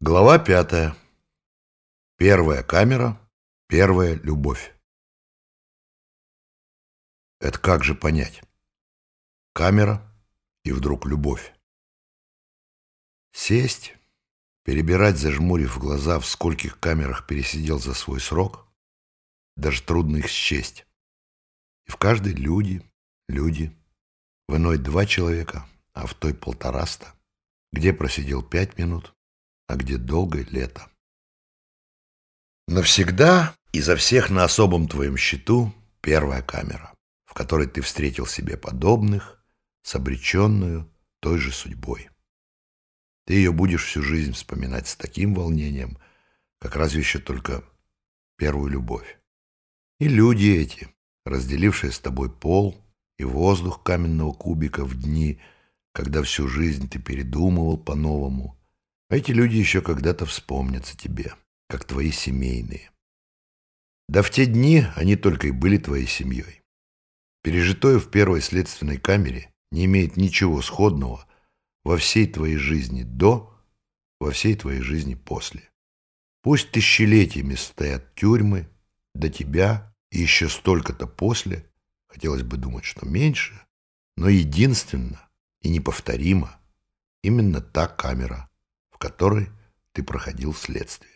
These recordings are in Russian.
Глава пятая. Первая камера, первая любовь. Это как же понять? Камера и вдруг любовь. Сесть, перебирать, зажмурив глаза, в скольких камерах пересидел за свой срок, даже трудно их счесть. И в каждой люди, люди, в иной два человека, а в той полтораста, где просидел пять минут, а где долгое лето. Навсегда изо всех на особом твоем счету первая камера, в которой ты встретил себе подобных с обреченную той же судьбой. Ты ее будешь всю жизнь вспоминать с таким волнением, как разве еще только первую любовь. И люди эти, разделившие с тобой пол и воздух каменного кубика в дни, когда всю жизнь ты передумывал по-новому, эти люди еще когда-то вспомнятся тебе, как твои семейные. Да в те дни они только и были твоей семьей. Пережитое в первой следственной камере не имеет ничего сходного во всей твоей жизни до, во всей твоей жизни после. Пусть тысячелетиями стоят тюрьмы, до тебя и еще столько-то после, хотелось бы думать, что меньше, но единственно и неповторимо именно та камера, в которой ты проходил следствие.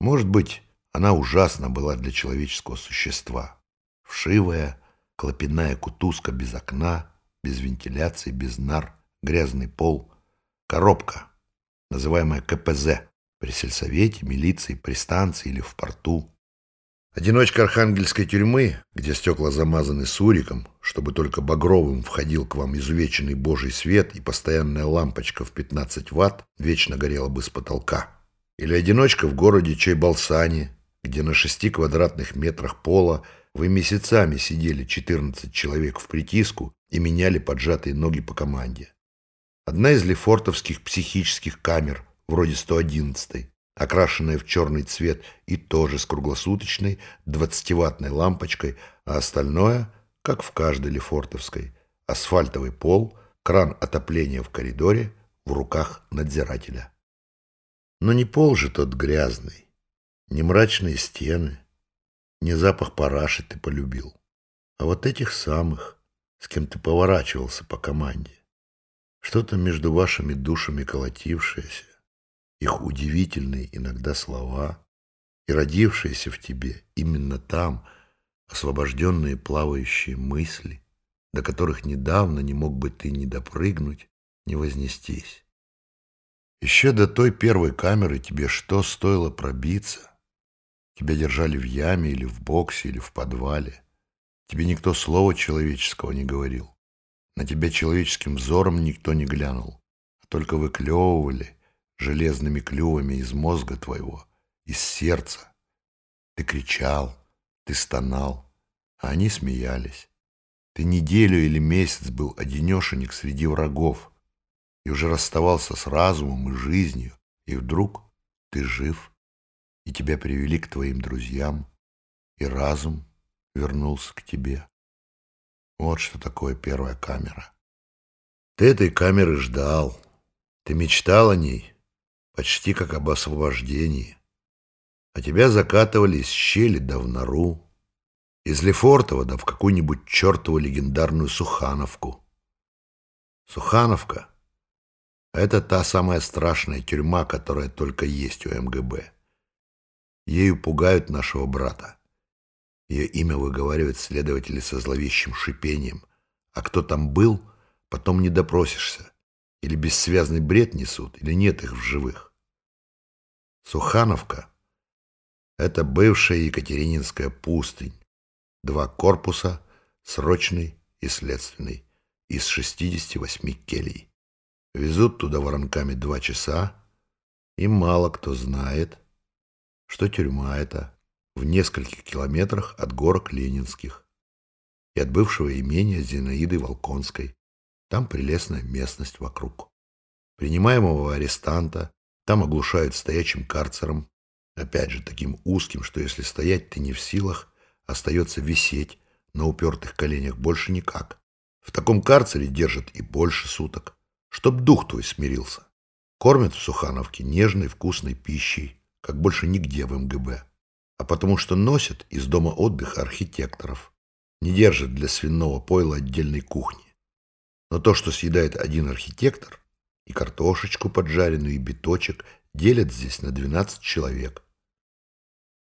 Может быть, она ужасна была для человеческого существа. Вшивая, клопиная кутузка без окна, без вентиляции, без нар, грязный пол, коробка, называемая КПЗ, при сельсовете, милиции, при станции или в порту, Одиночка архангельской тюрьмы, где стекла замазаны суриком, чтобы только багровым входил к вам изувеченный божий свет и постоянная лампочка в 15 ватт вечно горела бы с потолка. Или одиночка в городе Чайбалсане, где на шести квадратных метрах пола вы месяцами сидели 14 человек в притиску и меняли поджатые ноги по команде. Одна из лефортовских психических камер, вроде 111 окрашенная в черный цвет и тоже с круглосуточной 20-ваттной лампочкой, а остальное, как в каждой лефортовской, асфальтовый пол, кран отопления в коридоре, в руках надзирателя. Но не пол же тот грязный, не мрачные стены, не запах параши ты полюбил, а вот этих самых, с кем ты поворачивался по команде. Что-то между вашими душами колотившееся, их удивительные иногда слова и родившиеся в тебе именно там освобожденные плавающие мысли, до которых недавно не мог бы ты ни допрыгнуть, ни вознестись. Еще до той первой камеры тебе что стоило пробиться? Тебя держали в яме или в боксе, или в подвале. Тебе никто слова человеческого не говорил. На тебя человеческим взором никто не глянул, а только выклевывали железными клювами из мозга твоего, из сердца. Ты кричал, ты стонал, а они смеялись. Ты неделю или месяц был одинешенек среди врагов и уже расставался с разумом и жизнью, и вдруг ты жив, и тебя привели к твоим друзьям, и разум вернулся к тебе. Вот что такое первая камера. Ты этой камеры ждал, ты мечтал о ней, почти как об освобождении. А тебя закатывали из щели да в нору, из Лефортова да в какую-нибудь чертову легендарную Сухановку. Сухановка — это та самая страшная тюрьма, которая только есть у МГБ. Ею пугают нашего брата. Ее имя выговаривают следователи со зловещим шипением. А кто там был, потом не допросишься. Или бессвязный бред несут, или нет их в живых. Сухановка — это бывшая Екатерининская пустынь. Два корпуса, срочный и следственный, из 68 келей. Везут туда воронками два часа, и мало кто знает, что тюрьма эта в нескольких километрах от горок Ленинских и от бывшего имения Зинаиды Волконской. Там прелестная местность вокруг. Принимаемого арестанта там оглушают стоячим карцером, опять же таким узким, что если стоять ты не в силах, остается висеть на упертых коленях больше никак. В таком карцере держат и больше суток, чтоб дух твой смирился. Кормят в Сухановке нежной вкусной пищей, как больше нигде в МГБ. А потому что носят из дома отдыха архитекторов. Не держат для свиного пойла отдельной кухни. Но то, что съедает один архитектор, и картошечку поджаренную, и биточек, делят здесь на 12 человек.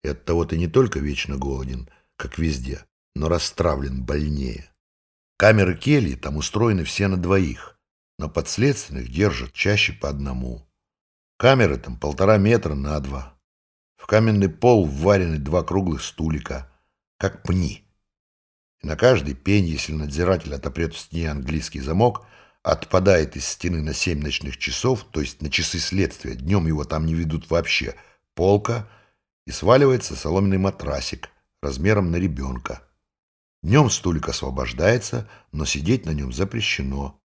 И оттого ты не только вечно голоден, как везде, но расстравлен больнее. Камеры кельи там устроены все на двоих, но подследственных держат чаще по одному. Камеры там полтора метра на два. В каменный пол вварены два круглых стулика, как пни. На каждый пень, если надзиратель отопрет в стене английский замок, отпадает из стены на семь ночных часов, то есть на часы следствия, днем его там не ведут вообще, полка, и сваливается соломенный матрасик размером на ребенка. Днем стулик освобождается, но сидеть на нем запрещено.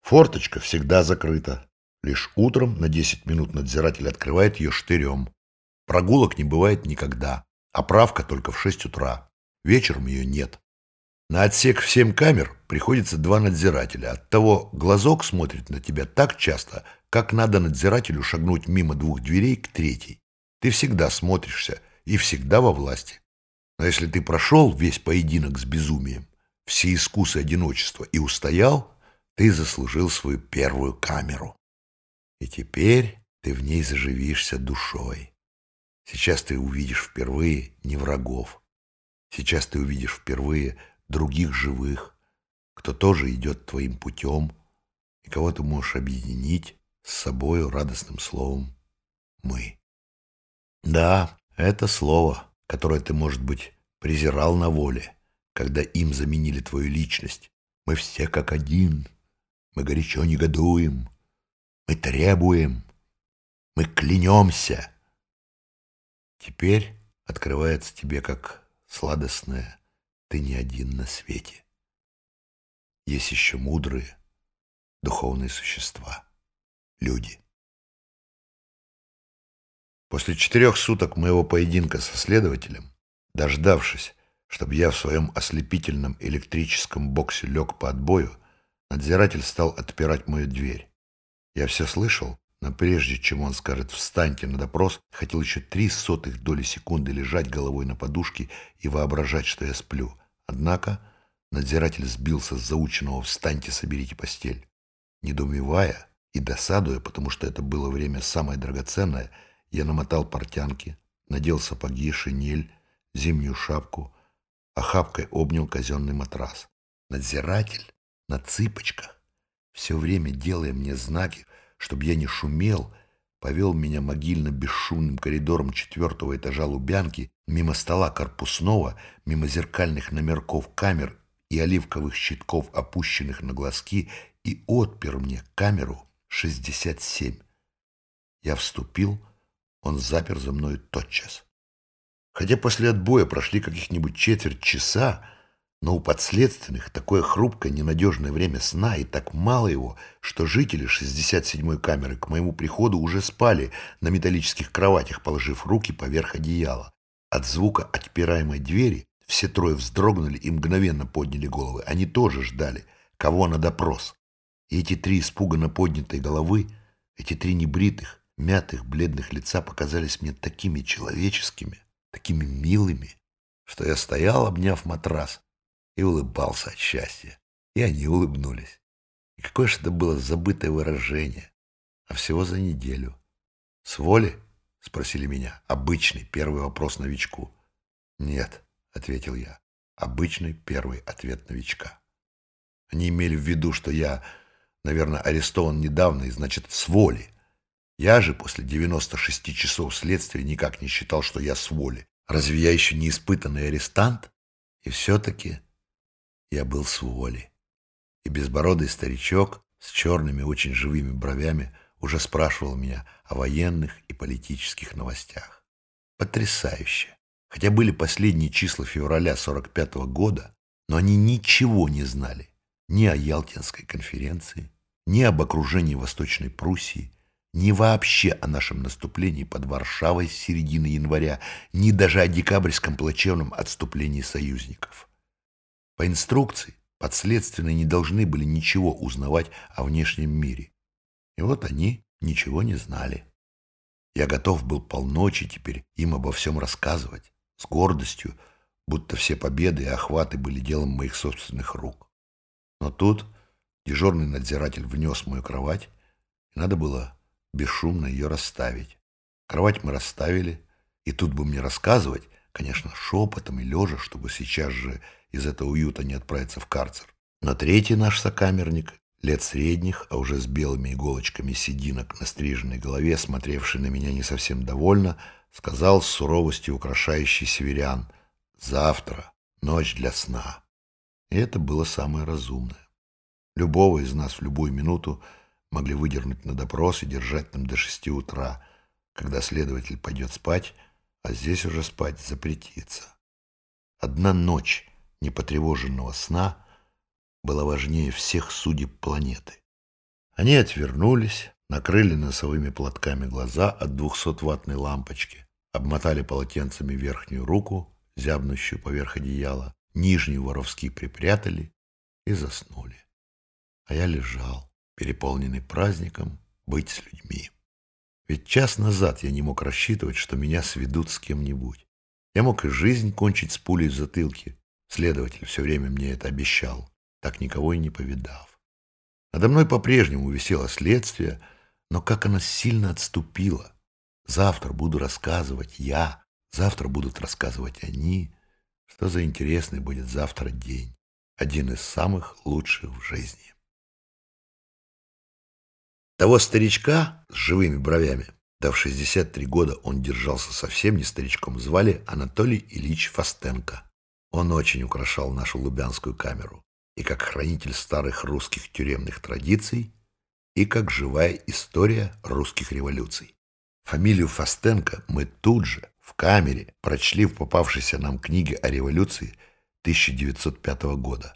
Форточка всегда закрыта. Лишь утром на 10 минут надзиратель открывает ее штырем. Прогулок не бывает никогда, а правка только в 6 утра. Вечером ее нет. На отсек в 7 камер приходится два надзирателя. Оттого глазок смотрит на тебя так часто, как надо надзирателю шагнуть мимо двух дверей к третьей. Ты всегда смотришься и всегда во власти. Но если ты прошел весь поединок с безумием, все искусы одиночества и устоял, ты заслужил свою первую камеру. И теперь ты в ней заживишься душой. Сейчас ты увидишь впервые не врагов. Сейчас ты увидишь впервые других живых, кто тоже идет твоим путем, и кого ты можешь объединить с собою радостным словом «мы». Да, это слово, которое ты, может быть, презирал на воле, когда им заменили твою личность. Мы все как один, мы горячо негодуем, мы требуем, мы клянемся. Теперь открывается тебе как сладостное «ты не один на свете». Есть еще мудрые, духовные существа, люди. После четырех суток моего поединка со следователем, дождавшись, чтобы я в своем ослепительном электрическом боксе лег по отбою, надзиратель стал отпирать мою дверь. Я все слышал, но прежде чем он скажет «встаньте на допрос», хотел еще три сотых доли секунды лежать головой на подушке и воображать, что я сплю. Однако надзиратель сбился с заученного «встаньте, соберите постель». Недоумевая и досадуя, потому что это было время самое драгоценное – я намотал портянки, надел сапоги, шинель, зимнюю шапку, охапкой обнял казенный матрас. Надзиратель на цыпочках, все время делая мне знаки, чтобы я не шумел, повел меня могильно-бесшумным коридором четвертого этажа Лубянки, мимо стола корпусного, мимо зеркальных номерков камер и оливковых щитков, опущенных на глазки, и отпер мне камеру 67. Я вступил он запер за мной тотчас. Хотя после отбоя прошли каких-нибудь четверть часа, но у подследственных такое хрупкое, ненадежное время сна и так мало его, что жители 67-й камеры к моему приходу уже спали на металлических кроватях, положив руки поверх одеяла. От звука отпираемой двери все трое вздрогнули и мгновенно подняли головы. Они тоже ждали, кого на допрос. И эти три испуганно поднятые головы, эти три небритых, мятых, бледных лица показались мне такими человеческими, такими милыми, что я стоял, обняв матрас, и улыбался от счастья. И они улыбнулись. И какое же это было забытое выражение. А всего за неделю. «С воли?» — спросили меня. Обычный первый вопрос новичку. «Нет», — ответил я. Обычный первый ответ новичка. Они имели в виду, что я, наверное, арестован недавно и, значит, с воли. Я же после 96 часов следствия никак не считал, что я с воли. Разве я еще не испытанный арестант? И все-таки я был с воли. И безбородый старичок с черными, очень живыми бровями уже спрашивал меня о военных и политических новостях. Потрясающе! Хотя были последние числа февраля 45 -го года, но они ничего не знали ни о Ялтинской конференции, ни об окружении Восточной Пруссии, ни вообще о нашем наступлении под Варшавой с середины января, ни даже о декабрьском плачевном отступлении союзников. По инструкции подследственные не должны были ничего узнавать о внешнем мире. И вот они ничего не знали. Я готов был полночи теперь им обо всем рассказывать, с гордостью, будто все победы и охваты были делом моих собственных рук. Но тут дежурный надзиратель внес мою кровать, и надо было бесшумно ее расставить. Кровать мы расставили, и тут бы мне рассказывать, конечно, шепотом и лежа, чтобы сейчас же из этого уюта не отправиться в карцер. Но третий наш сокамерник, лет средних, а уже с белыми иголочками сединок на стриженной голове, смотревший на меня не совсем довольно, сказал с суровостью украшающий северян «Завтра ночь для сна». И это было самое разумное. Любого из нас в любую минуту могли выдернуть на допрос и держать там до шести утра, когда следователь пойдет спать, а здесь уже спать запретится. Одна ночь непотревоженного сна была важнее всех судеб планеты. Они отвернулись, накрыли носовыми платками глаза от двухсотваттной лампочки, обмотали полотенцами верхнюю руку, зябнущую поверх одеяла, нижнюю воровски припрятали и заснули. А я лежал, переполненный праздником, быть с людьми. Ведь час назад я не мог рассчитывать, что меня сведут с кем-нибудь. Я мог и жизнь кончить с пулей в затылке. Следователь все время мне это обещал, так никого и не повидав. Надо мной по-прежнему висело следствие, но как оно сильно отступило. Завтра буду рассказывать я, завтра будут рассказывать они. Что за интересный будет завтра день. Один из самых лучших в жизни. Того старичка с живыми бровями, да в 63 года он держался совсем не старичком, звали Анатолий Ильич Фастенко. Он очень украшал нашу лубянскую камеру и как хранитель старых русских тюремных традиций, и как живая история русских революций. Фамилию Фастенко мы тут же, в камере, прочли в попавшейся нам книге о революции 1905 года.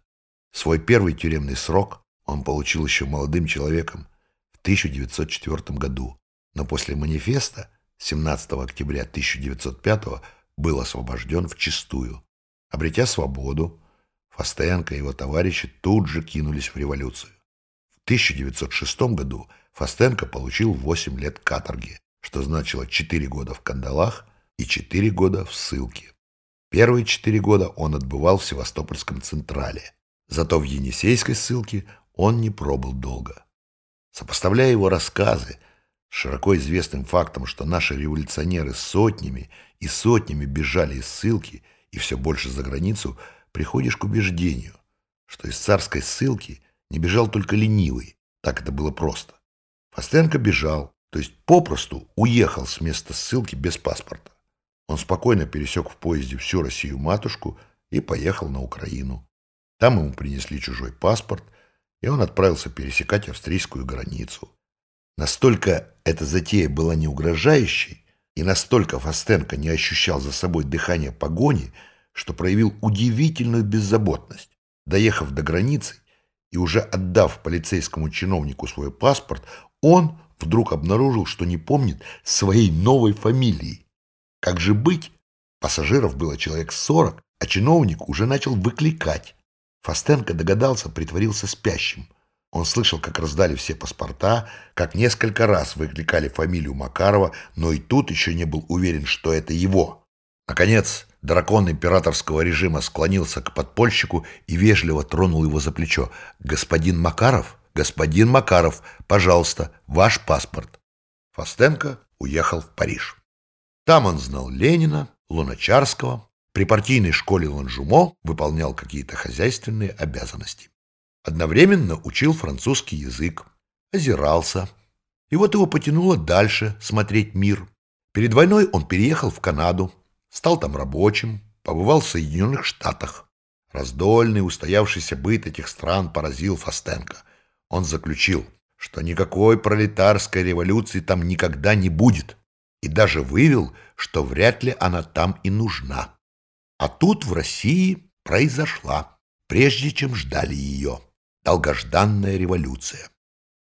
Свой первый тюремный срок он получил еще молодым человеком, 1904 году, но после манифеста 17 октября 1905 был освобожден в чистую. Обретя свободу, Фастенко и его товарищи тут же кинулись в революцию. В 1906 году Фастенко получил 8 лет каторги, что значило 4 года в кандалах и 4 года в ссылке. Первые 4 года он отбывал в Севастопольском Централе. Зато в Енисейской ссылке он не пробыл долго. Сопоставляя его рассказы с широко известным фактом, что наши революционеры сотнями и сотнями бежали из ссылки и все больше за границу, приходишь к убеждению, что из царской ссылки не бежал только ленивый, так это было просто. Фастенко бежал, то есть попросту уехал с места ссылки без паспорта. Он спокойно пересек в поезде всю Россию-матушку и поехал на Украину. Там ему принесли чужой паспорт, и он отправился пересекать австрийскую границу. Настолько эта затея была не угрожающей, и настолько Фастенко не ощущал за собой дыхание погони, что проявил удивительную беззаботность. Доехав до границы и уже отдав полицейскому чиновнику свой паспорт, он вдруг обнаружил, что не помнит своей новой фамилии. Как же быть? Пассажиров было человек сорок, а чиновник уже начал выкликать. Фастенко догадался, притворился спящим. Он слышал, как раздали все паспорта, как несколько раз выкликали фамилию Макарова, но и тут еще не был уверен, что это его. Наконец, дракон императорского режима склонился к подпольщику и вежливо тронул его за плечо. «Господин Макаров? Господин Макаров, пожалуйста, ваш паспорт». Фастенко уехал в Париж. Там он знал Ленина, Луначарского, при партийной школе Ланжумо выполнял какие-то хозяйственные обязанности. Одновременно учил французский язык, озирался. И вот его потянуло дальше смотреть мир. Перед войной он переехал в Канаду, стал там рабочим, побывал в Соединенных Штатах. Раздольный, устоявшийся быт этих стран поразил Фастенко. Он заключил, что никакой пролетарской революции там никогда не будет, и даже вывел, что вряд ли она там и нужна. А тут в России произошла, прежде чем ждали ее, долгожданная революция.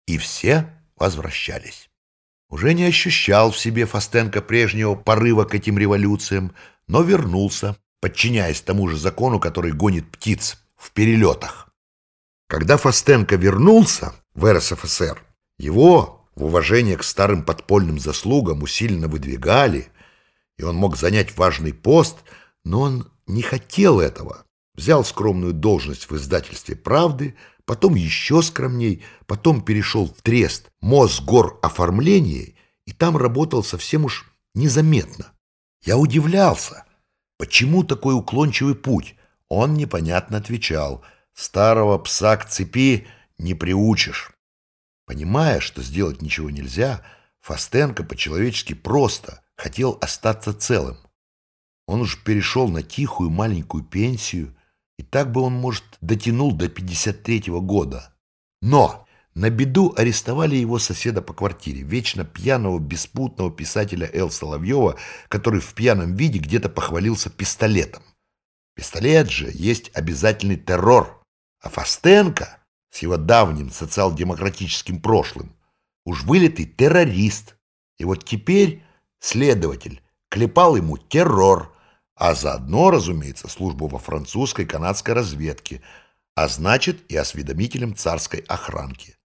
И все возвращались. Уже не ощущал в себе Фастенко прежнего порыва к этим революциям, но вернулся, подчиняясь тому же закону, который гонит птиц в перелетах. Когда Фастенко вернулся в РСФСР, его, в уважение к старым подпольным заслугам усиленно выдвигали, и он мог занять важный пост, но он не хотел этого. Взял скромную должность в издательстве «Правды», потом еще скромней, потом перешел в трест «Мосгор оформление» и там работал совсем уж незаметно. Я удивлялся, почему такой уклончивый путь? Он непонятно отвечал «Старого пса к цепи не приучишь». Понимая, что сделать ничего нельзя, Фастенко по-человечески просто хотел остаться целым. Он уж перешел на тихую маленькую пенсию, и так бы он, может, дотянул до 53-го года. Но на беду арестовали его соседа по квартире, вечно пьяного, беспутного писателя Эл Соловьева, который в пьяном виде где-то похвалился пистолетом. Пистолет же есть обязательный террор, а Фастенко с его давним социал-демократическим прошлым уж вылитый террорист. И вот теперь следователь клепал ему террор, а заодно, разумеется, службу во французской канадской разведке, а значит и осведомителем царской охранки.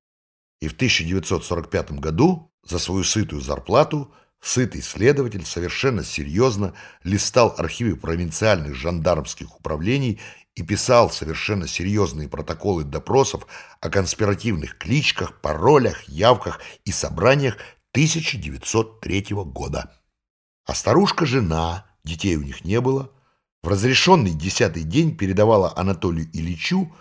И в 1945 году за свою сытую зарплату сытый следователь совершенно серьезно листал архивы провинциальных жандармских управлений и писал совершенно серьезные протоколы допросов о конспиративных кличках, паролях, явках и собраниях 1903 года. А старушка-жена, детей у них не было, в разрешенный десятый день передавала Анатолию Ильичу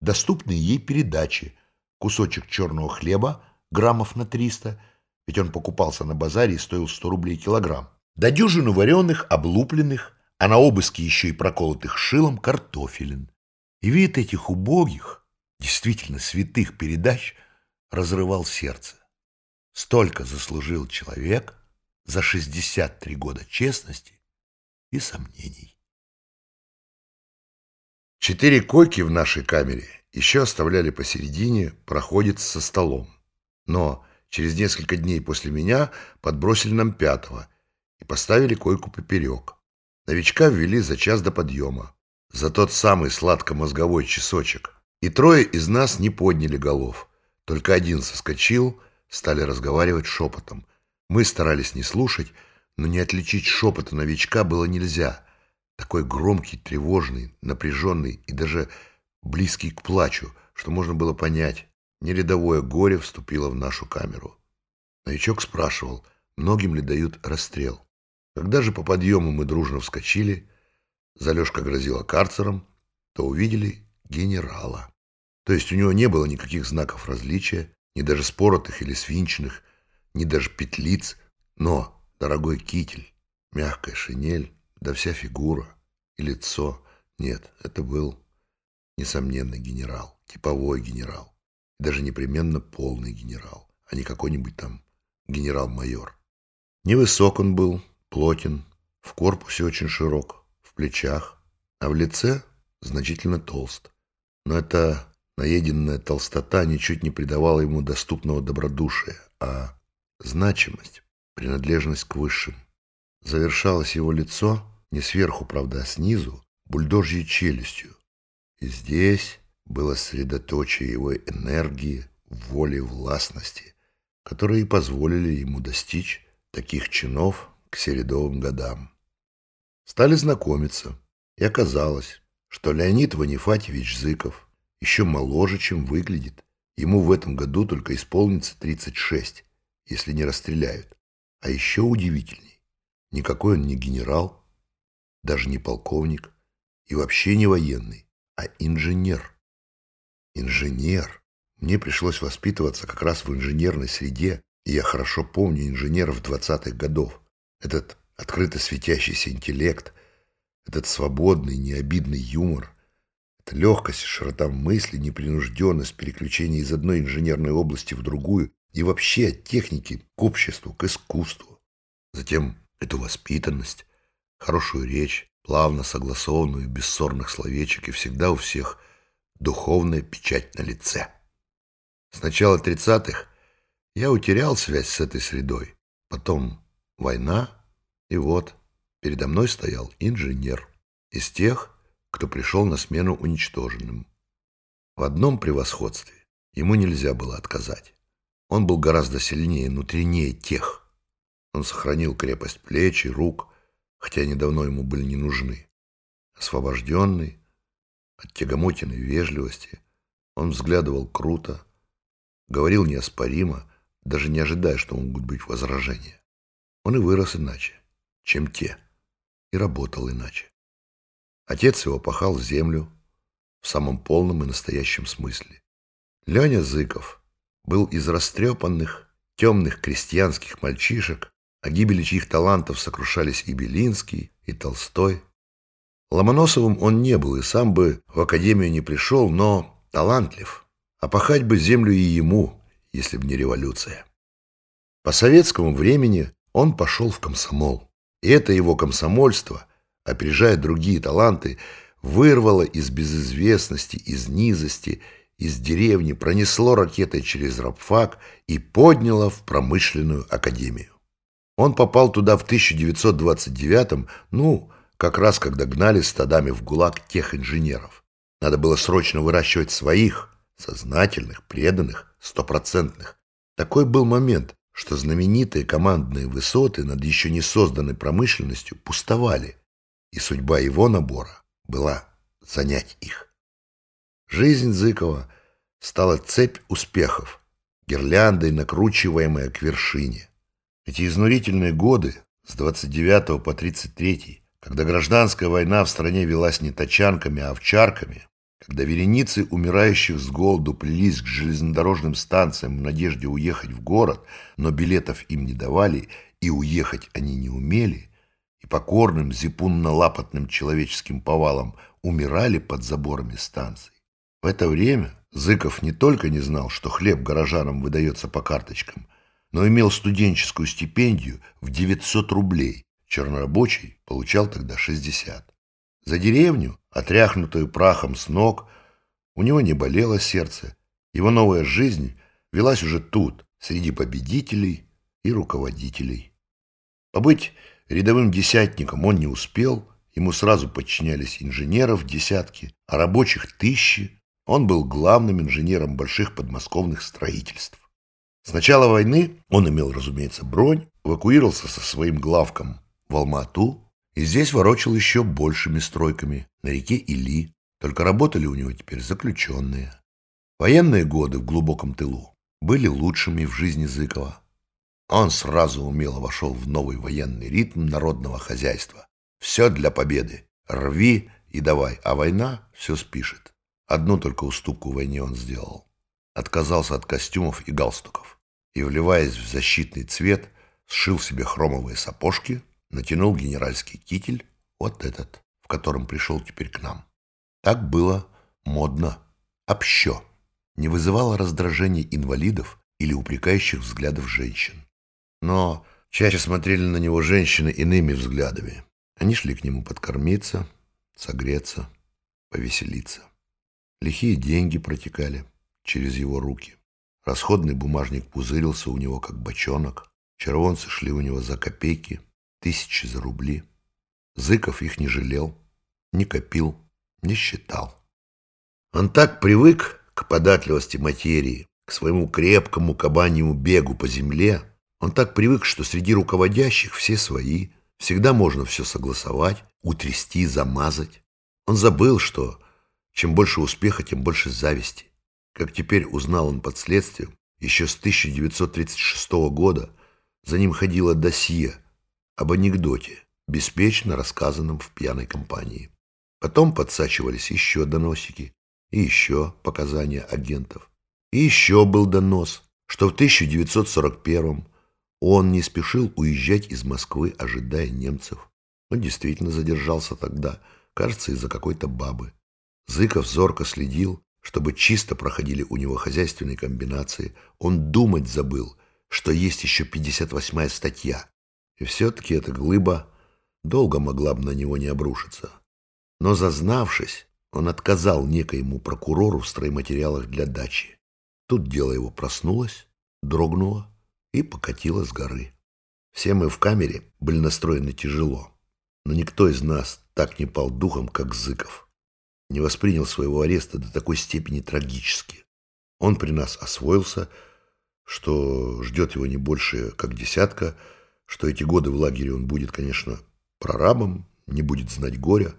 доступные ей передачи – кусочек черного хлеба, граммов на 300, ведь он покупался на базаре и стоил 100 рублей килограмм, да дюжину вареных, облупленных, а на обыске еще и проколотых шилом картофелин. И вид этих убогих, действительно святых передач разрывал сердце. Столько заслужил человек за 63 года честности и сомнений. Четыре койки в нашей камере еще оставляли посередине проходец со столом. Но через несколько дней после меня подбросили нам пятого и поставили койку поперек. Новичка ввели за час до подъема, за тот самый сладко-мозговой часочек. И трое из нас не подняли голов. Только один соскочил, стали разговаривать шепотом. Мы старались не слушать, но не отличить шепота новичка было нельзя. Такой громкий, тревожный, напряженный и даже близкий к плачу, что можно было понять. Нерядовое горе вступило в нашу камеру. Новичок спрашивал, многим ли дают расстрел. Когда же по подъему мы дружно вскочили, Залежка грозила карцером, то увидели генерала. То есть у него не было никаких знаков различия, ни даже споротых или свинченных, ни даже петлиц, но дорогой китель, мягкая шинель, да вся фигура и лицо. Нет, это был несомненный генерал, типовой генерал, даже непременно полный генерал, а не какой-нибудь там генерал-майор. Невысок он был, плотен, в корпусе очень широк, в плечах, а в лице значительно толст. Но эта наеденная толстота ничуть не придавала ему доступного добродушия, а значимость, принадлежность к высшим. Завершалось его лицо не сверху, правда, а снизу, бульдожьей челюстью, и здесь было средоточие его энергии, воли властности, которые позволили ему достичь таких чинов к середовым годам. Стали знакомиться, и оказалось, что Леонид Ванифатьевич Зыков еще моложе, чем выглядит. Ему в этом году только исполнится 36, если не расстреляют. А еще удивительней, никакой он не генерал, даже не полковник и вообще не военный а инженер. Инженер. Мне пришлось воспитываться как раз в инженерной среде, и я хорошо помню инженеров 20-х годов. Этот открыто светящийся интеллект, этот свободный, необидный юмор, эта легкость, широта мысли, непринужденность, переключение из одной инженерной области в другую и вообще от техники к обществу, к искусству. Затем эту воспитанность, хорошую речь, плавно согласованную, без ссорных словечек, и всегда у всех духовная печать на лице. С начала тридцатых я утерял связь с этой средой. Потом война, и вот передо мной стоял инженер из тех, кто пришел на смену уничтоженным. В одном превосходстве ему нельзя было отказать. Он был гораздо сильнее, внутреннее тех. Он сохранил крепость плеч и рук, хотя они давно ему были не нужны. Освобожденный от тягомотиной вежливости, он взглядывал круто, говорил неоспоримо, даже не ожидая, что могут быть возражения. Он и вырос иначе, чем те, и работал иначе. Отец его пахал землю в самом полном и настоящем смысле. Леня Зыков был из растрепанных, темных крестьянских мальчишек, о гибели чьих талантов сокрушались и Белинский, и Толстой. Ломоносовым он не был и сам бы в академию не пришел, но талантлив. А пахать бы землю и ему, если бы не революция. По советскому времени он пошел в комсомол. И это его комсомольство, опережая другие таланты, вырвало из безызвестности, из низости, из деревни, пронесло ракетой через рабфак и подняло в промышленную академию. Он попал туда в 1929-м, ну, как раз когда гнали стадами в ГУЛАГ тех инженеров. Надо было срочно выращивать своих, сознательных, преданных, стопроцентных. Такой был момент, что знаменитые командные высоты над еще не созданной промышленностью пустовали, и судьба его набора была занять их. Жизнь Зыкова стала цепь успехов, гирляндой, накручиваемая к вершине. Эти изнурительные годы с 29 по 33, когда гражданская война в стране велась не тачанками, а овчарками, когда вереницы умирающих с голоду плелись к железнодорожным станциям в надежде уехать в город, но билетов им не давали, и уехать они не умели, и покорным зипунно-лапотным человеческим повалом умирали под заборами станций. В это время Зыков не только не знал, что хлеб горожанам выдается по карточкам, но имел студенческую стипендию в 900 рублей. Чернорабочий получал тогда 60. За деревню, отряхнутую прахом с ног, у него не болело сердце. Его новая жизнь велась уже тут, среди победителей и руководителей. Побыть рядовым десятником он не успел, ему сразу подчинялись инженеров десятки, а рабочих тысячи. Он был главным инженером больших подмосковных строительств. С начала войны он имел, разумеется, бронь, эвакуировался со своим главком в Алмату и здесь ворочал еще большими стройками на реке Или, только работали у него теперь заключенные. Военные годы в глубоком тылу были лучшими в жизни Зыкова. Он сразу умело вошел в новый военный ритм народного хозяйства. Все для победы. Рви и давай, а война все спишет. Одну только уступку войне он сделал. Отказался от костюмов и галстуков и, вливаясь в защитный цвет, сшил себе хромовые сапожки, натянул генеральский китель, вот этот, в котором пришел теперь к нам. Так было модно, общо, не вызывало раздражения инвалидов или упрекающих взглядов женщин. Но чаще смотрели на него женщины иными взглядами. Они шли к нему подкормиться, согреться, повеселиться. Лихие деньги протекали через его руки. Расходный бумажник пузырился у него, как бочонок. Червонцы шли у него за копейки, тысячи за рубли. Зыков их не жалел, не копил, не считал. Он так привык к податливости материи, к своему крепкому кабаньему бегу по земле. Он так привык, что среди руководящих все свои, всегда можно все согласовать, утрясти, замазать. Он забыл, что чем больше успеха, тем больше зависти. Как теперь узнал он под следствием, еще с 1936 года за ним ходило досье об анекдоте, беспечно рассказанном в пьяной компании. Потом подсачивались еще доносики и еще показания агентов. И еще был донос, что в 1941 он не спешил уезжать из Москвы, ожидая немцев. Он действительно задержался тогда, кажется, из-за какой-то бабы. Зыков зорко следил, чтобы чисто проходили у него хозяйственные комбинации, он думать забыл, что есть еще 58-я статья. И все-таки эта глыба долго могла бы на него не обрушиться. Но зазнавшись, он отказал некоему прокурору в стройматериалах для дачи. Тут дело его проснулось, дрогнуло и покатило с горы. Все мы в камере были настроены тяжело, но никто из нас так не пал духом, как Зыков не воспринял своего ареста до такой степени трагически. Он при нас освоился, что ждет его не больше, как десятка, что эти годы в лагере он будет, конечно, прорабом, не будет знать горя,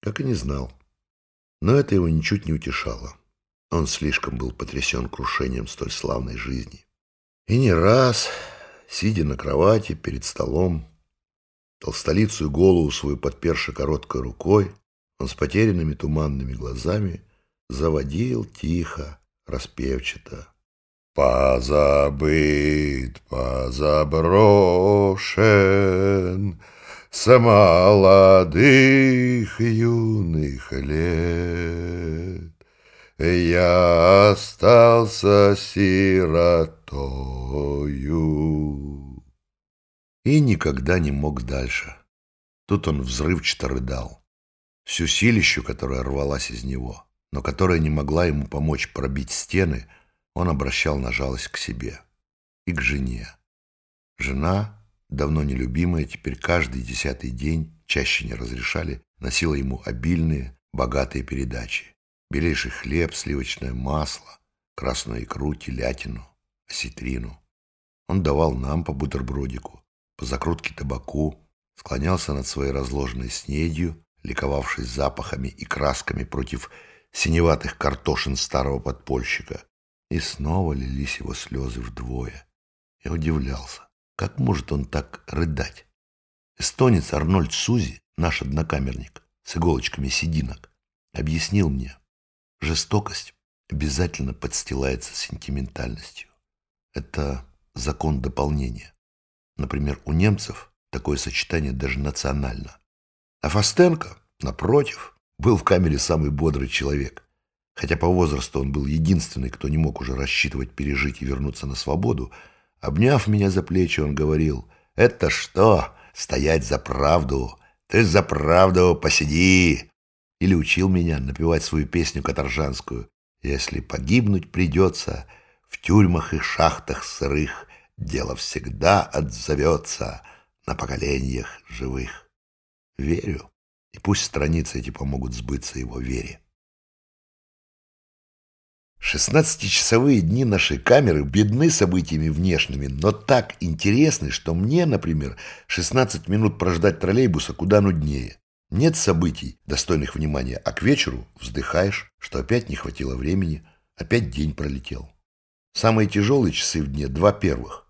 как и не знал. Но это его ничуть не утешало. Он слишком был потрясен крушением столь славной жизни. И не раз, сидя на кровати перед столом, толстолицую голову свою подперши короткой рукой, он с потерянными туманными глазами заводил тихо, распевчато. Позабыт, позаброшен С молодых юных лет Я остался сиротою И никогда не мог дальше. Тут он взрывчато рыдал. Всю силищу, которая рвалась из него, но которая не могла ему помочь пробить стены — он обращал на жалость к себе и к жене. Жена, давно нелюбимая, теперь каждый десятый день, чаще не разрешали, носила ему обильные, богатые передачи. Белейший хлеб, сливочное масло, красную икру, телятину, осетрину. Он давал нам по бутербродику, по закрутке табаку, склонялся над своей разложенной снедью, ликовавшей запахами и красками против синеватых картошин старого подпольщика, и снова лились его слезы вдвое. Я удивлялся, как может он так рыдать? Эстонец Арнольд Сузи, наш однокамерник, с иголочками сединок, объяснил мне, жестокость обязательно подстилается сентиментальностью. Это закон дополнения. Например, у немцев такое сочетание даже национально. А Фастенко, напротив, был в камере самый бодрый человек хотя по возрасту он был единственный, кто не мог уже рассчитывать пережить и вернуться на свободу, обняв меня за плечи, он говорил, «Это что, стоять за правду? Ты за правду посиди!» Или учил меня напевать свою песню каторжанскую, «Если погибнуть придется, в тюрьмах и шахтах сырых дело всегда отзовется на поколениях живых». Верю, и пусть страницы эти помогут сбыться его вере. Шестнадцатичасовые дни нашей камеры бедны событиями внешними, но так интересны, что мне, например, 16 минут прождать троллейбуса куда нуднее. Нет событий, достойных внимания, а к вечеру вздыхаешь, что опять не хватило времени, опять день пролетел. Самые тяжелые часы в дне – два первых.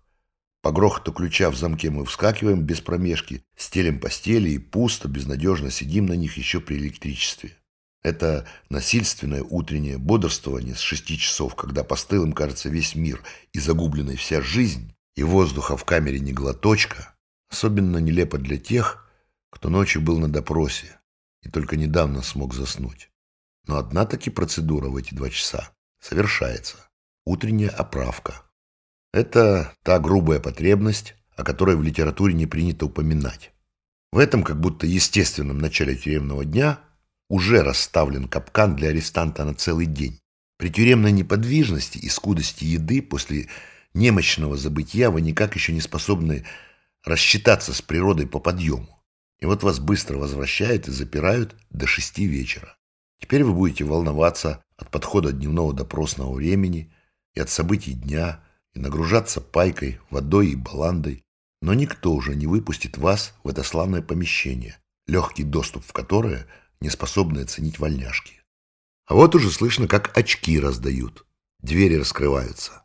По грохоту ключа в замке мы вскакиваем без промежки, стелим постели и пусто, безнадежно сидим на них еще при электричестве. Это насильственное утреннее бодрствование с шести часов, когда постылым кажется весь мир и загубленной вся жизнь, и воздуха в камере не глоточка, особенно нелепо для тех, кто ночью был на допросе и только недавно смог заснуть. Но одна таки процедура в эти два часа совершается. Утренняя оправка. Это та грубая потребность, о которой в литературе не принято упоминать. В этом как будто естественном начале тюремного дня – уже расставлен капкан для арестанта на целый день. При тюремной неподвижности и скудости еды после немощного забытия вы никак еще не способны рассчитаться с природой по подъему. И вот вас быстро возвращают и запирают до шести вечера. Теперь вы будете волноваться от подхода дневного допросного времени и от событий дня, и нагружаться пайкой, водой и баландой. Но никто уже не выпустит вас в это славное помещение, легкий доступ в которое – не способны оценить вольняшки. А вот уже слышно, как очки раздают. Двери раскрываются.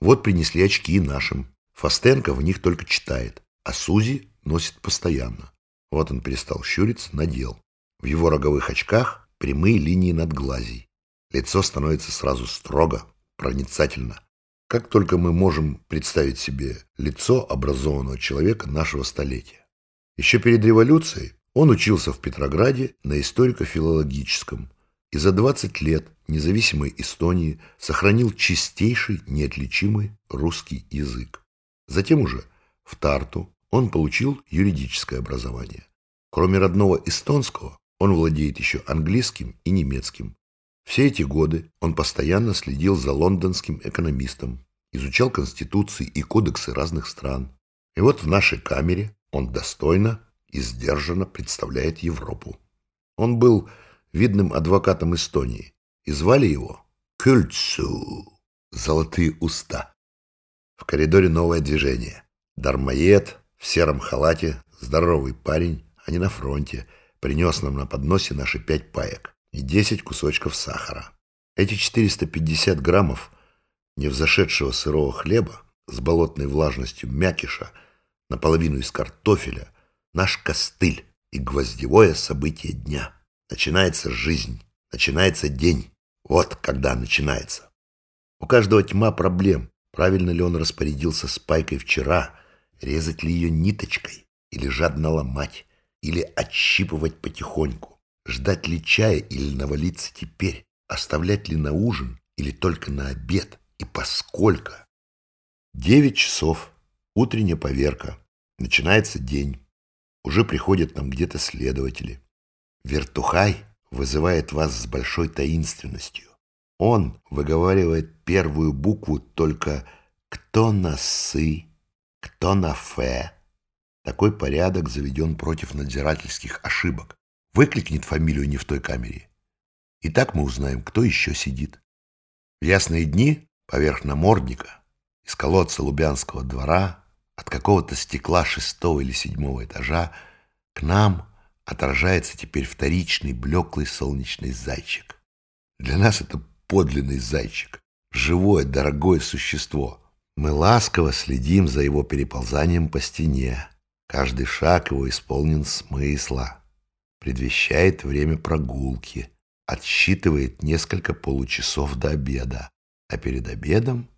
Вот принесли очки нашим. Фастенко в них только читает, а Сузи носит постоянно. Вот он перестал щуриться, надел. В его роговых очках прямые линии над глазей. Лицо становится сразу строго, проницательно. Как только мы можем представить себе лицо образованного человека нашего столетия. Еще перед революцией он учился в Петрограде на историко-филологическом и за 20 лет независимой Эстонии сохранил чистейший, неотличимый русский язык. Затем уже в Тарту он получил юридическое образование. Кроме родного эстонского, он владеет еще английским и немецким. Все эти годы он постоянно следил за лондонским экономистом, изучал конституции и кодексы разных стран. И вот в нашей камере он достойно и сдержанно представляет Европу. Он был видным адвокатом Эстонии, и звали его Кюльцу – «Золотые уста». В коридоре новое движение. Дармоед в сером халате, здоровый парень, а не на фронте, принес нам на подносе наши пять паек и десять кусочков сахара. Эти 450 граммов невзошедшего сырого хлеба с болотной влажностью мякиша, наполовину из картофеля, наш костыль и гвоздевое событие дня. Начинается жизнь, начинается день. Вот когда начинается. У каждого тьма проблем. Правильно ли он распорядился спайкой вчера, резать ли ее ниточкой, или жадно ломать, или отщипывать потихоньку, ждать ли чая или навалиться теперь, оставлять ли на ужин или только на обед, и поскольку. Девять часов, утренняя поверка, начинается день. Уже приходят нам где-то следователи. Вертухай вызывает вас с большой таинственностью. Он выговаривает первую букву только «кто на сы», «кто на фе». Такой порядок заведен против надзирательских ошибок. Выкликнет фамилию не в той камере. И так мы узнаем, кто еще сидит. В ясные дни поверх намордника из колодца Лубянского двора от какого-то стекла шестого или седьмого этажа к нам отражается теперь вторичный блеклый солнечный зайчик. Для нас это подлинный зайчик, живое, дорогое существо. Мы ласково следим за его переползанием по стене. Каждый шаг его исполнен смысла, предвещает время прогулки, отсчитывает несколько получасов до обеда, а перед обедом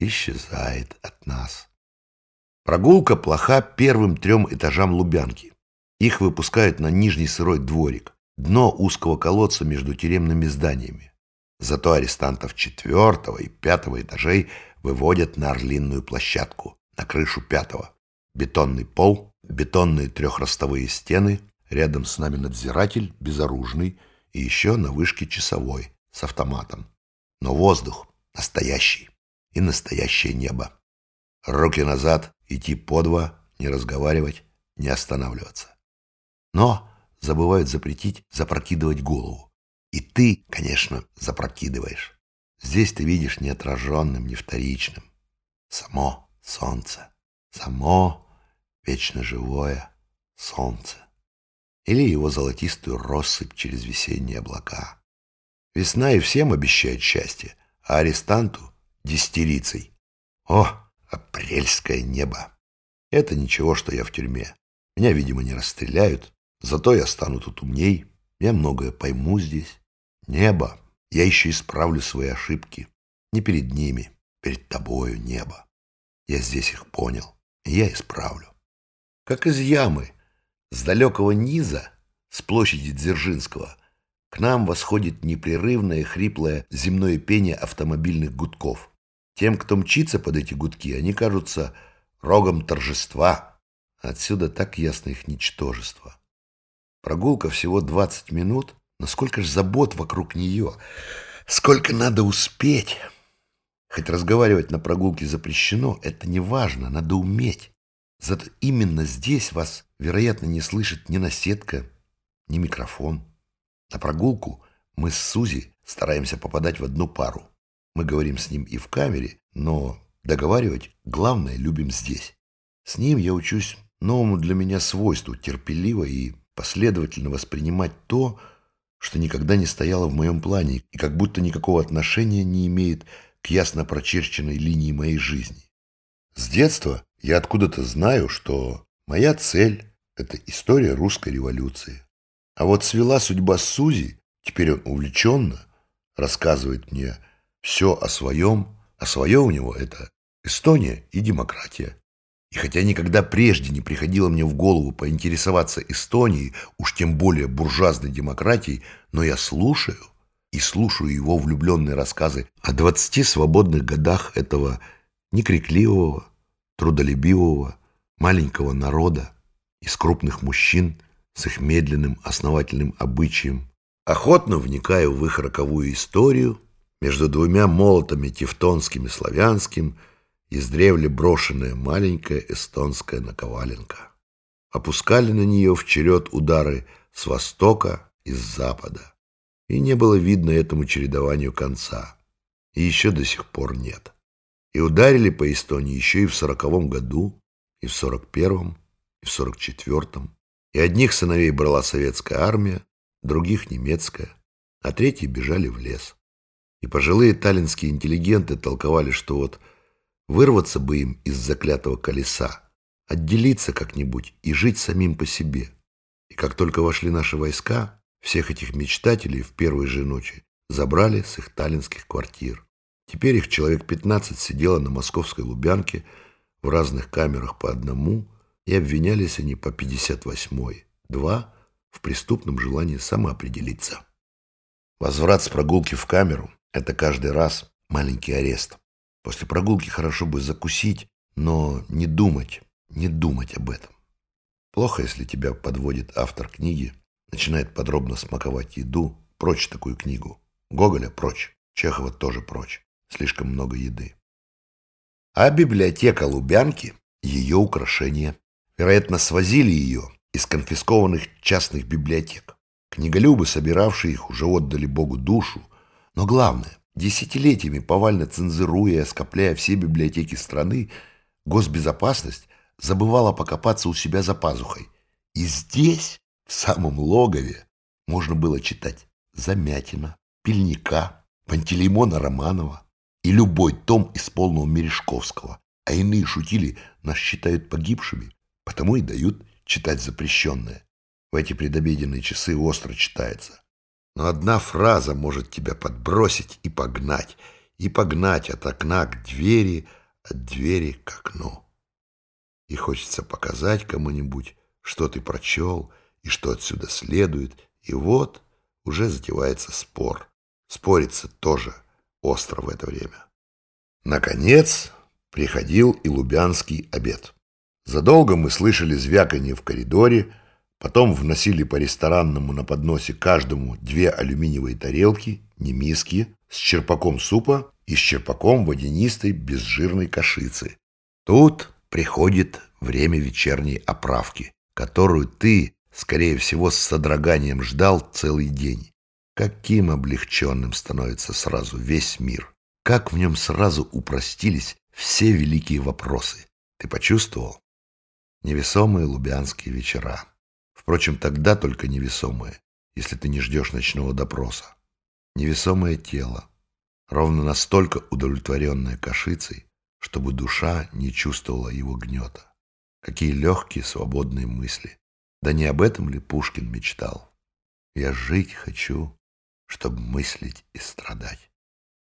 исчезает от нас. Прогулка плоха первым трем этажам Лубянки. Их выпускают на нижний сырой дворик, дно узкого колодца между тюремными зданиями. Зато арестантов четвертого и пятого этажей выводят на орлинную площадку, на крышу пятого. Бетонный пол, бетонные трехростовые стены, рядом с нами надзиратель, безоружный, и еще на вышке часовой с автоматом. Но воздух настоящий и настоящее небо. Руки назад, идти по два, не разговаривать, не останавливаться. Но забывают запретить запрокидывать голову. И ты, конечно, запрокидываешь. Здесь ты видишь не отраженным, не вторичным. Само солнце. Само вечно живое солнце. Или его золотистую россыпь через весенние облака. Весна и всем обещает счастье, а арестанту — дистерицей. О, апрельское небо! Это ничего, что я в тюрьме. Меня, видимо, не расстреляют, зато я стану тут умней, я многое пойму здесь. Небо, я еще исправлю свои ошибки. Не перед ними, перед тобою, небо. Я здесь их понял, и я исправлю. Как из ямы, с далекого низа, с площади Дзержинского, к нам восходит непрерывное хриплое земное пение автомобильных гудков. Тем, кто мчится под эти гудки, они кажутся рогом торжества. Отсюда так ясно их ничтожество. Прогулка всего 20 минут, но сколько ж забот вокруг нее, сколько надо успеть. Хоть разговаривать на прогулке запрещено, это не важно, надо уметь. Зато именно здесь вас, вероятно, не слышит ни наседка, ни микрофон. На прогулку мы с Сузи стараемся попадать в одну пару. Мы говорим с ним и в камере, но договаривать главное любим здесь. С ним я учусь новому для меня свойству терпеливо и последовательно воспринимать то, что никогда не стояло в моем плане и как будто никакого отношения не имеет к ясно прочерченной линии моей жизни. С детства я откуда-то знаю, что моя цель – это история русской революции. А вот свела судьба Сузи, теперь он увлеченно рассказывает мне все о своем, а свое у него это Эстония и демократия. И хотя никогда прежде не приходило мне в голову поинтересоваться Эстонией, уж тем более буржуазной демократией, но я слушаю и слушаю его влюбленные рассказы о двадцати свободных годах этого некрикливого, трудолюбивого, маленького народа из крупных мужчин, с их медленным основательным обычаем, охотно вникаю в их роковую историю между двумя молотами тевтонским и славянским, издревле брошенная маленькая эстонская наковаленка. Опускали на нее в черед удары с востока и с запада, и не было видно этому чередованию конца, и еще до сих пор нет. И ударили по Эстонии еще и в сороковом году, и в сорок первом, и в сорок четвертом. И одних сыновей брала советская армия, других немецкая, а третьи бежали в лес. И пожилые таллинские интеллигенты толковали, что вот вырваться бы им из заклятого колеса, отделиться как-нибудь и жить самим по себе. И как только вошли наши войска, всех этих мечтателей в первой же ночи забрали с их таллинских квартир. Теперь их человек 15 сидело на московской Лубянке в разных камерах по одному, и обвинялись они по 58-й, два в преступном желании самоопределиться. Возврат с прогулки в камеру – это каждый раз маленький арест. После прогулки хорошо бы закусить, но не думать, не думать об этом. Плохо, если тебя подводит автор книги, начинает подробно смаковать еду, прочь такую книгу. Гоголя прочь, Чехова тоже прочь. Слишком много еды. А библиотека Лубянки – ее украшение. Вероятно, свозили ее из конфискованных частных библиотек. Книголюбы, собиравшие их, уже отдали Богу душу. Но главное, десятилетиями повально цензируя и оскопляя все библиотеки страны, госбезопасность забывала покопаться у себя за пазухой. И здесь, в самом логове, можно было читать Замятина, Пельника, Пантелеймона Романова и любой том из полного Мережковского. А иные шутили, нас считают погибшими, потому и дают читать запрещенное. В эти предобеденные часы остро читается. Но одна фраза может тебя подбросить и погнать, и погнать от окна к двери, от двери к окну. И хочется показать кому-нибудь, что ты прочел и что отсюда следует, и вот уже затевается спор. Спориться тоже остро в это время. Наконец приходил и лубянский обед. Задолго мы слышали звяканье в коридоре, потом вносили по ресторанному на подносе каждому две алюминиевые тарелки, не миски, с черпаком супа и с черпаком водянистой безжирной кашицы. Тут приходит время вечерней оправки, которую ты, скорее всего, с содроганием ждал целый день. Каким облегченным становится сразу весь мир. Как в нем сразу упростились все великие вопросы. Ты почувствовал? Невесомые лубянские вечера. Впрочем, тогда только невесомые, если ты не ждешь ночного допроса. Невесомое тело, ровно настолько удовлетворенное кашицей, чтобы душа не чувствовала его гнета. Какие легкие, свободные мысли. Да не об этом ли Пушкин мечтал? Я жить хочу, чтобы мыслить и страдать.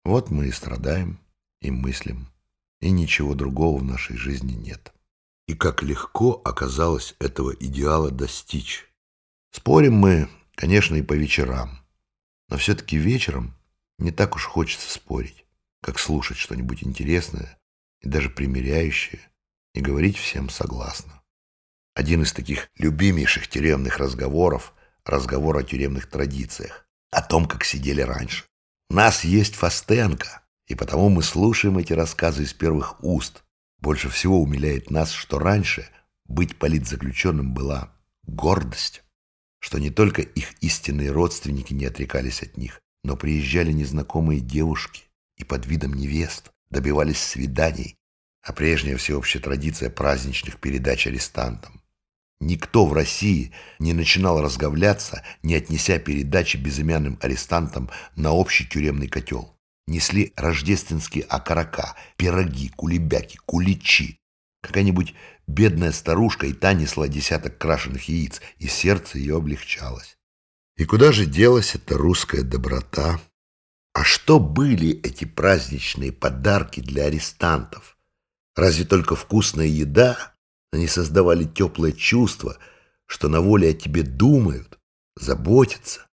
Вот мы и страдаем, и мыслим, и ничего другого в нашей жизни нет. И как легко оказалось этого идеала достичь. Спорим мы, конечно, и по вечерам, но все-таки вечером не так уж хочется спорить, как слушать что-нибудь интересное и даже примиряющее, и говорить всем согласно. Один из таких любимейших тюремных разговоров – разговор о тюремных традициях, о том, как сидели раньше. Нас есть Фастенко, и потому мы слушаем эти рассказы из первых уст. Больше всего умиляет нас, что раньше быть политзаключенным была гордость, что не только их истинные родственники не отрекались от них, но приезжали незнакомые девушки и под видом невест добивались свиданий, а прежняя всеобщая традиция праздничных передач арестантам. Никто в России не начинал разговляться, не отнеся передачи безымянным арестантам на общий тюремный котел. Несли рождественские окорока, пироги, кулебяки, куличи. Какая-нибудь бедная старушка и та несла десяток крашеных яиц, и сердце ее облегчалось. И куда же делась эта русская доброта? А что были эти праздничные подарки для арестантов? Разве только вкусная еда? Они создавали теплое чувство, что на воле о тебе думают, заботятся.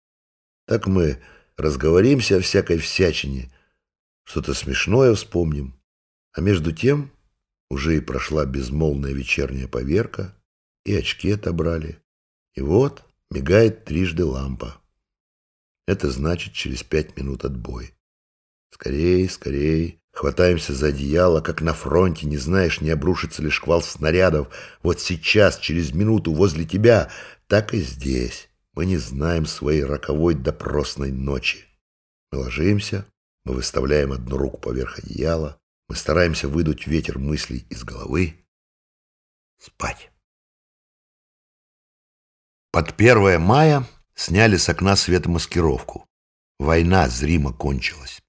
Так мы разговоримся о всякой всячине, что-то смешное вспомним. А между тем уже и прошла безмолвная вечерняя поверка, и очки отобрали. И вот мигает трижды лампа. Это значит через пять минут отбой. Скорей, скорей. Хватаемся за одеяло, как на фронте, не знаешь, не обрушится ли шквал снарядов. Вот сейчас, через минуту возле тебя, так и здесь. Мы не знаем своей роковой допросной ночи. Мы ложимся, мы выставляем одну руку поверх одеяла, Мы стараемся выдуть ветер мыслей из головы. Спать. Под 1 мая сняли с окна светомаскировку. Война зримо кончилась.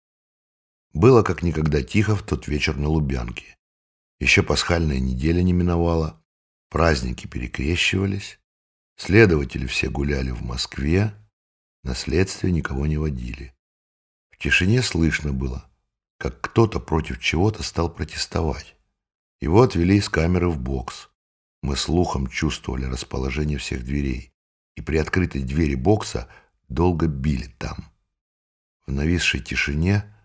Было как никогда тихо в тот вечер на Лубянке. Еще пасхальная неделя не миновала, праздники перекрещивались, следователи все гуляли в Москве, на следствие никого не водили. В тишине слышно было, как кто-то против чего-то стал протестовать. Его отвели из камеры в бокс. Мы слухом чувствовали расположение всех дверей, и при открытой двери бокса долго били там. В нависшей тишине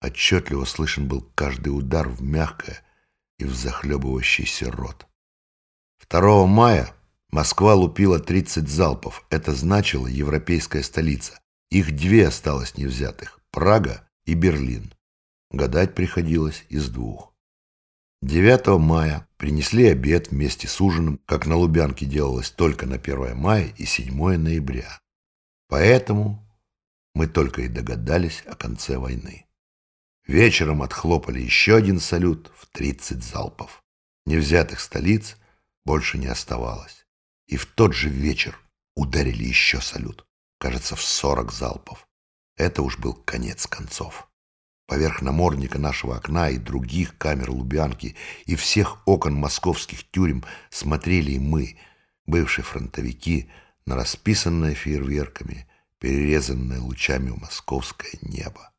отчетливо слышен был каждый удар в мягкое, и в захлебывающийся рот. 2 мая Москва лупила 30 залпов. Это значило европейская столица. Их две осталось невзятых – Прага и Берлин. Гадать приходилось из двух. 9 мая принесли обед вместе с ужином, как на Лубянке делалось только на 1 мая и 7 ноября. Поэтому мы только и догадались о конце войны. Вечером отхлопали еще один салют в 30 залпов. Невзятых столиц больше не оставалось. И в тот же вечер ударили еще салют. Кажется, в 40 залпов. Это уж был конец концов. Поверх намордника нашего окна и других камер Лубянки и всех окон московских тюрем смотрели и мы, бывшие фронтовики, на расписанное фейерверками, перерезанное лучами московское небо.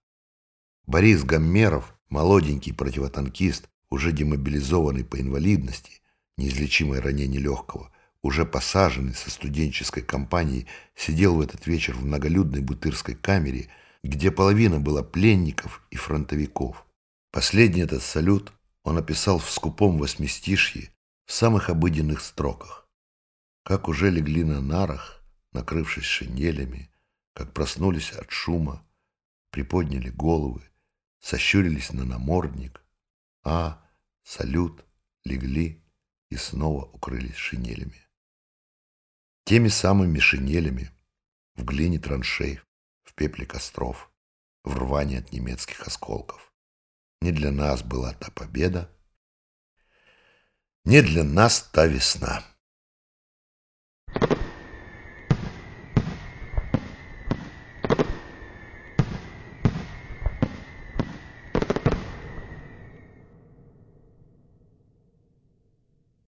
Борис Гаммеров, молоденький противотанкист, уже демобилизованный по инвалидности, неизлечимое ранение легкого, уже посаженный со студенческой компанией, сидел в этот вечер в многолюдной бутырской камере, где половина была пленников и фронтовиков. Последний этот салют он описал в скупом восьмистишье в самых обыденных строках. Как уже легли на нарах, накрывшись шинелями, как проснулись от шума, приподняли головы, сощурились на намордник, а, салют, легли и снова укрылись шинелями. Теми самыми шинелями в глине траншей, в пепле костров, в рвании от немецких осколков. Не для нас была та победа, не для нас та весна.